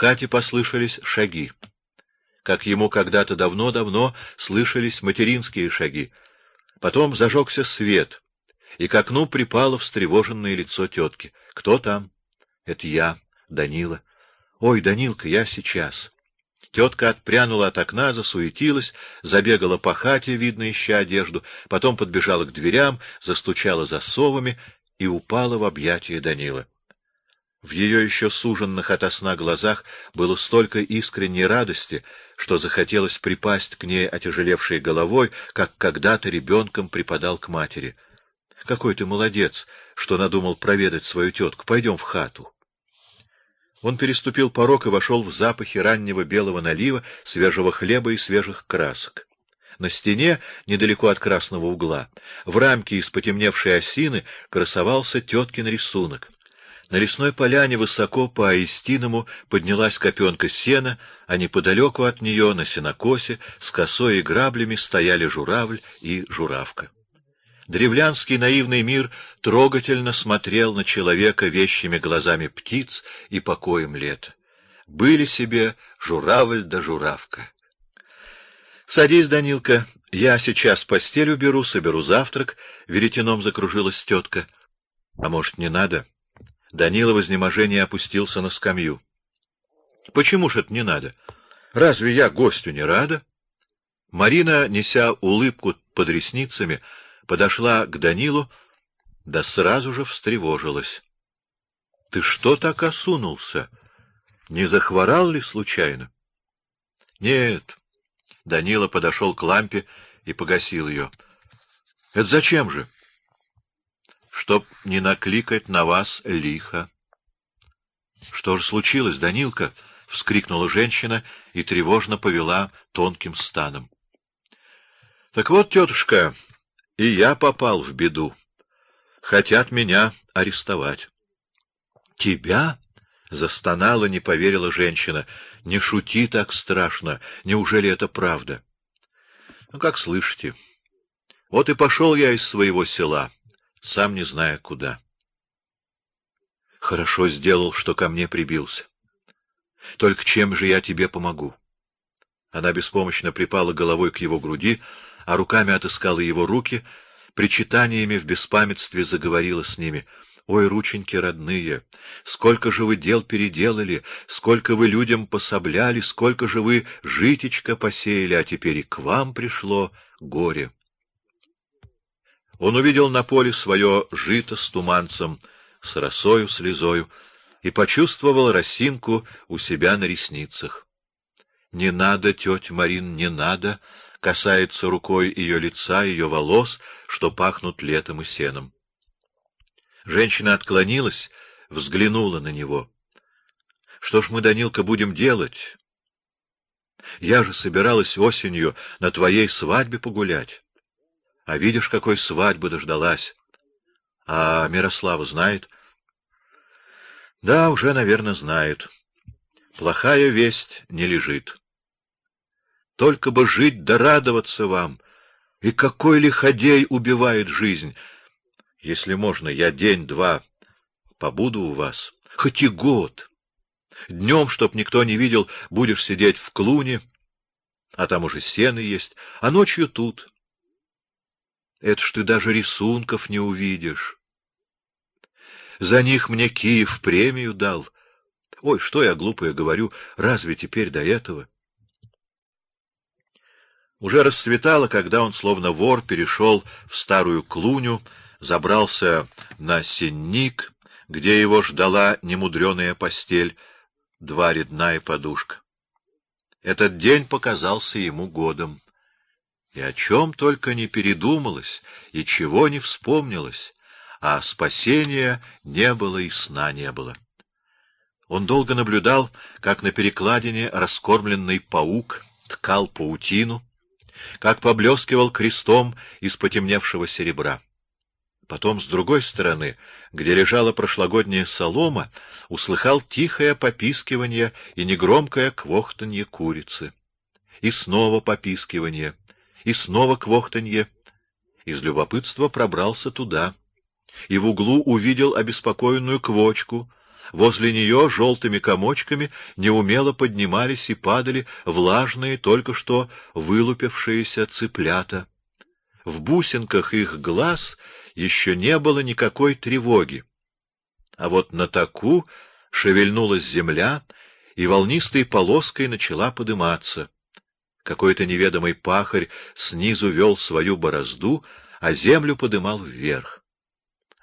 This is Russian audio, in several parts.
хате послышались шаги. Как ему когда-то давно-давно слышались материнские шаги. Потом зажегся свет, и к окну припало встревоженное лицо тетки. — Кто там? — Это я, Данила. — Ой, Данилка, я сейчас. Тетка отпрянула от окна, засуетилась, забегала по хате, видно, ища одежду, потом подбежала к дверям, застучала засовами и упала в объятия Данила. В ее еще суженных ото сна глазах было столько искренней радости, что захотелось припасть к ней отяжелевшей головой, как когда-то ребенком припадал к матери. — Какой ты молодец, что надумал проведать свою тетку. Пойдем в хату. Он переступил порог и вошел в запахи раннего белого налива, свежего хлеба и свежих красок. На стене, недалеко от красного угла, в рамке из потемневшей осины красовался теткин рисунок. На лесной поляне высоко по аистиному поднялась копенка сена, а неподалеку от нее, на сенокосе, с косой и граблями стояли журавль и журавка. Древлянский наивный мир трогательно смотрел на человека вещими глазами птиц и покоем лет. Были себе журавль да журавка. Садись, Данилка, я сейчас постель уберу, соберу завтрак, веретеном закружилась тетка. А может, не надо? Данила в изнеможении опустился на скамью. Почему ж это не надо? Разве я гостю не рада? Марина, неся улыбку под ресницами, подошла к Данилу, да сразу же встревожилась. — Ты что так осунулся? Не захворал ли случайно? — Нет. Данила подошел к лампе и погасил ее. — Это зачем же? — Чтоб не накликать на вас лихо. — Что же случилось, Данилка? — вскрикнула женщина и тревожно повела тонким станом. — Так вот, тетушка, и я попал в беду. Хотят меня арестовать. Тебя? Застонала, не поверила женщина. Не шути так страшно. Неужели это правда? Ну, как слышите. Вот и пошел я из своего села, сам не зная куда. Хорошо сделал, что ко мне прибился. Только чем же я тебе помогу? Она беспомощно припала головой к его груди, а руками отыскала его руки, причитаниями в беспамятстве заговорила с ними. Ой, рученьки родные, сколько же вы дел переделали, сколько вы людям пособляли, сколько же вы житечка посеяли, а теперь и к вам пришло горе. Он увидел на поле свое жито с туманцем, с росою, слезою, и почувствовал росинку у себя на ресницах. Не надо, тетя Марин, не надо, касается рукой ее лица, ее волос, что пахнут летом и сеном. Женщина отклонилась, взглянула на него. — Что ж мы, Данилка, будем делать? Я же собиралась осенью на твоей свадьбе погулять. А видишь, какой свадьбы дождалась. А Мирослава знает? Да, уже, наверное, знает. Плохая весть не лежит. Только бы жить да радоваться вам. И какой лиходей убивает жизнь. Если можно, я день-два побуду у вас, хоть и год. Днем, чтоб никто не видел, будешь сидеть в клуне, а там уже сено есть, а ночью тут. Это ж ты даже рисунков не увидишь. За них мне Киев премию дал. Ой, что я глупое говорю, разве теперь до этого? Уже расцветало, когда он, словно вор, перешел в старую клуню, забрался на сенник, где его ждала немудреная постель, два редная подушка. Этот день показался ему годом. И о чем только не передумалось, и чего не вспомнилось, а спасения не было и сна не было. Он долго наблюдал, как на перекладине раскормленный паук ткал паутину, как поблескивал крестом из потемневшего серебра. Потом, с другой стороны, где лежала прошлогодняя солома, услыхал тихое попискивание и негромкое квохтанье курицы. И снова попискивание, и снова квохтанье. Из любопытства пробрался туда, и в углу увидел обеспокоенную квочку, Возле нее желтыми комочками неумело поднимались и падали влажные, только что вылупившиеся цыплята. В бусинках их глаз еще не было никакой тревоги. А вот на таку шевельнулась земля, и волнистой полоской начала подыматься. Какой-то неведомый пахарь снизу вел свою борозду, а землю подымал вверх.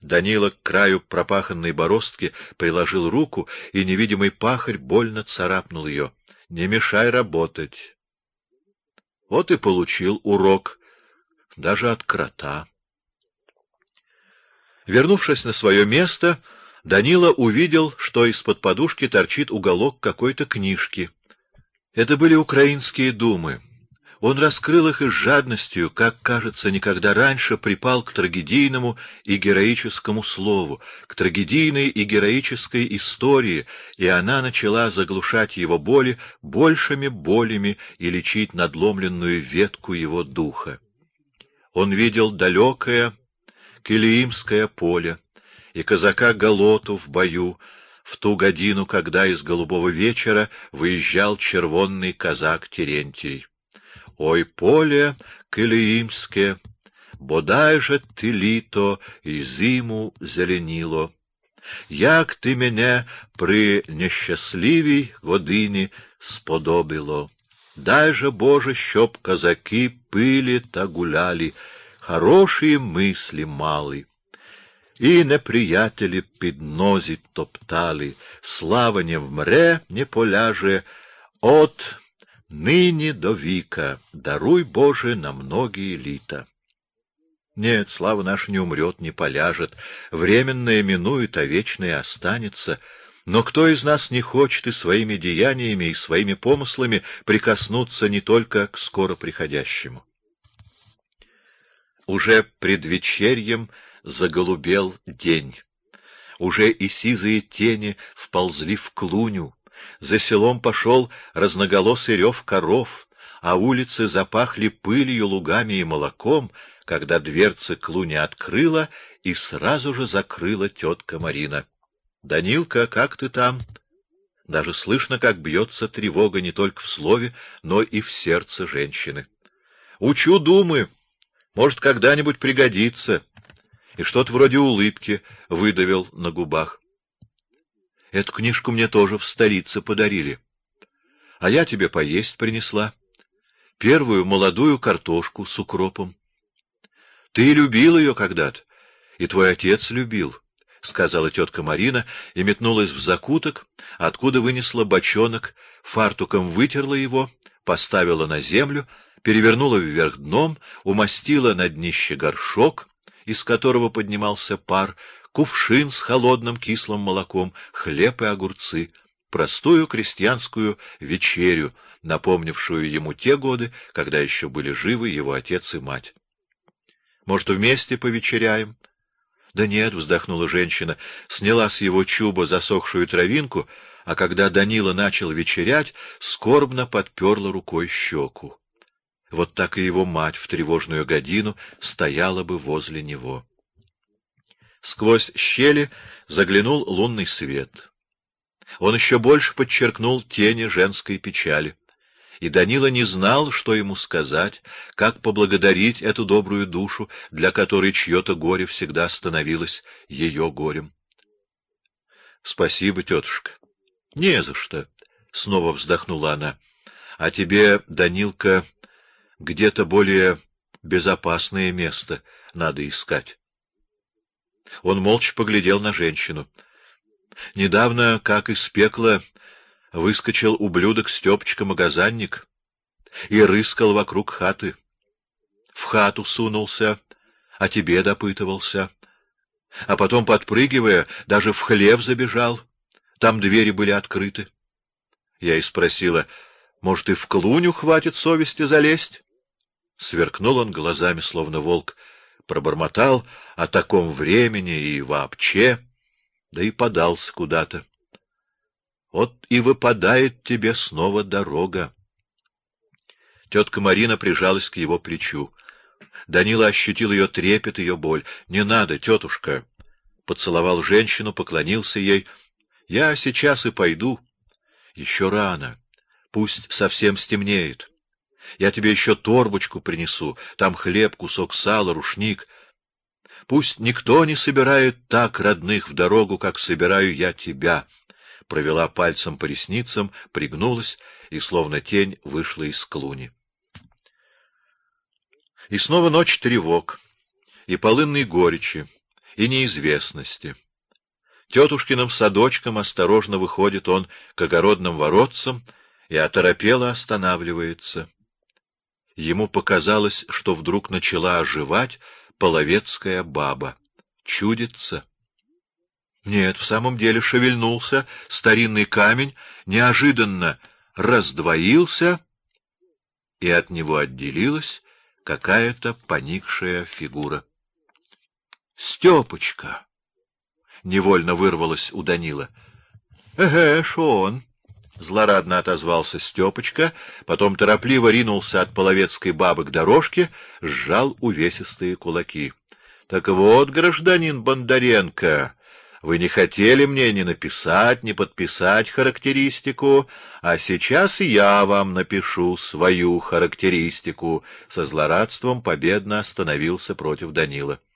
Данила к краю пропаханной бороздки приложил руку, и невидимый пахарь больно царапнул ее. — Не мешай работать. Вот и получил урок, даже от крота. Вернувшись на свое место, Данила увидел, что из-под подушки торчит уголок какой-то книжки. Это были украинские думы. Он раскрыл их и с жадностью, как, кажется, никогда раньше припал к трагедийному и героическому слову, к трагедийной и героической истории, и она начала заглушать его боли большими болями и лечить надломленную ветку его духа. Он видел далекое Килиимское поле и казака Голоту в бою, в ту годину, когда из голубого вечера выезжал червонный казак Терентий. Ой, поле Килиїмське, бодай же ти літо і зиму зеленіло. Як ти мене при нещасливій годині сподобило. Дай же, Боже, щоб казаки пили та гуляли, хороші мислі мали. І неприятелі під нозі топтали, слава не вмре, не поляже, от ныне до века, даруй, Боже, на многие літа. Нет, слава наша не умрет, не поляжет, временное минует, а вечное останется. Но кто из нас не хочет и своими деяниями, и своими помыслами прикоснуться не только к скоро приходящему? Уже предвечерьем заголубел день. Уже и сизые тени вползли в клуню, за селом пошел разноголосый рев коров, а улицы запахли пылью, лугами и молоком, когда дверцы клуни открыла и сразу же закрыла тетка Марина. — Данилка, как ты там? Даже слышно, как бьется тревога не только в слове, но и в сердце женщины. — Учу думы. Может, когда-нибудь пригодится. И что-то вроде улыбки выдавил на губах. Эту книжку мне тоже в столице подарили. А я тебе поесть принесла. Первую молодую картошку с укропом. Ты любил ее когда-то, и твой отец любил, — сказала тетка Марина и метнулась в закуток, откуда вынесла бочонок, фартуком вытерла его, поставила на землю, перевернула вверх дном, умастила на днище горшок, из которого поднимался пар, кувшин с холодным кислым молоком, хлеб и огурцы, простую крестьянскую вечерю, напомнившую ему те годы, когда еще были живы его отец и мать. Может, вместе повечеряем? Да нет, вздохнула женщина, сняла с его чуба засохшую травинку, а когда Данила начал вечерять, скорбно подперла рукой щеку. Вот так и его мать в тревожную годину стояла бы возле него. Сквозь щели заглянул лунный свет. Он еще больше подчеркнул тени женской печали. И Данила не знал, что ему сказать, как поблагодарить эту добрую душу, для которой чье-то горе всегда становилось ее горем. — Спасибо, тетушка. — Не за что, — снова вздохнула она. — А тебе, Данилка, где-то более безопасное место надо искать. Он молча поглядел на женщину. Недавно, как из пекла, выскочил ублюдок Степочка-магазанник и рыскал вокруг хаты. В хату сунулся, а тебе допытывался. А потом, подпрыгивая, даже в хлев забежал. Там двери были открыты. Я и спросила, может, и в клуню хватит совести залезть? Сверкнул он глазами, словно волк — пробормотал о таком времени и вообще, да и подался куда-то. Вот и выпадает тебе снова дорога. Тетка Марина прижалась к его плечу. Данила ощутил ее трепет, ее боль. — Не надо, тетушка! Поцеловал женщину, поклонился ей Я сейчас и пойду. Еще рано. Пусть совсем стемнеет. Я тебе еще торбочку принесу. Там хлеб, кусок сала, рушник. Пусть никто не собирает так родных в дорогу, как собираю я тебя. Провела пальцем по ресницам, пригнулась и, словно тень, вышла из клуни. И снова ночь тревог, и полынной горечи, и неизвестности. Тетушкиным садочком осторожно выходит он к огородным воротцам и оторопело останавливается. Ему показалось, что вдруг начала оживать половецкая баба. Чудится. Нет, в самом деле шевельнулся старинный камень, неожиданно раздвоился, и от него отделилась какая-то поникшая фигура. Степочка! Невольно вырвалось у Данила. Эге, шо он? Злорадно отозвался Степочка, потом торопливо ринулся от половецкой бабы к дорожке, сжал увесистые кулаки. — Так вот, гражданин Бондаренко, вы не хотели мне ни написать, ни подписать характеристику, а сейчас я вам напишу свою характеристику. Со злорадством победно остановился против Данила. —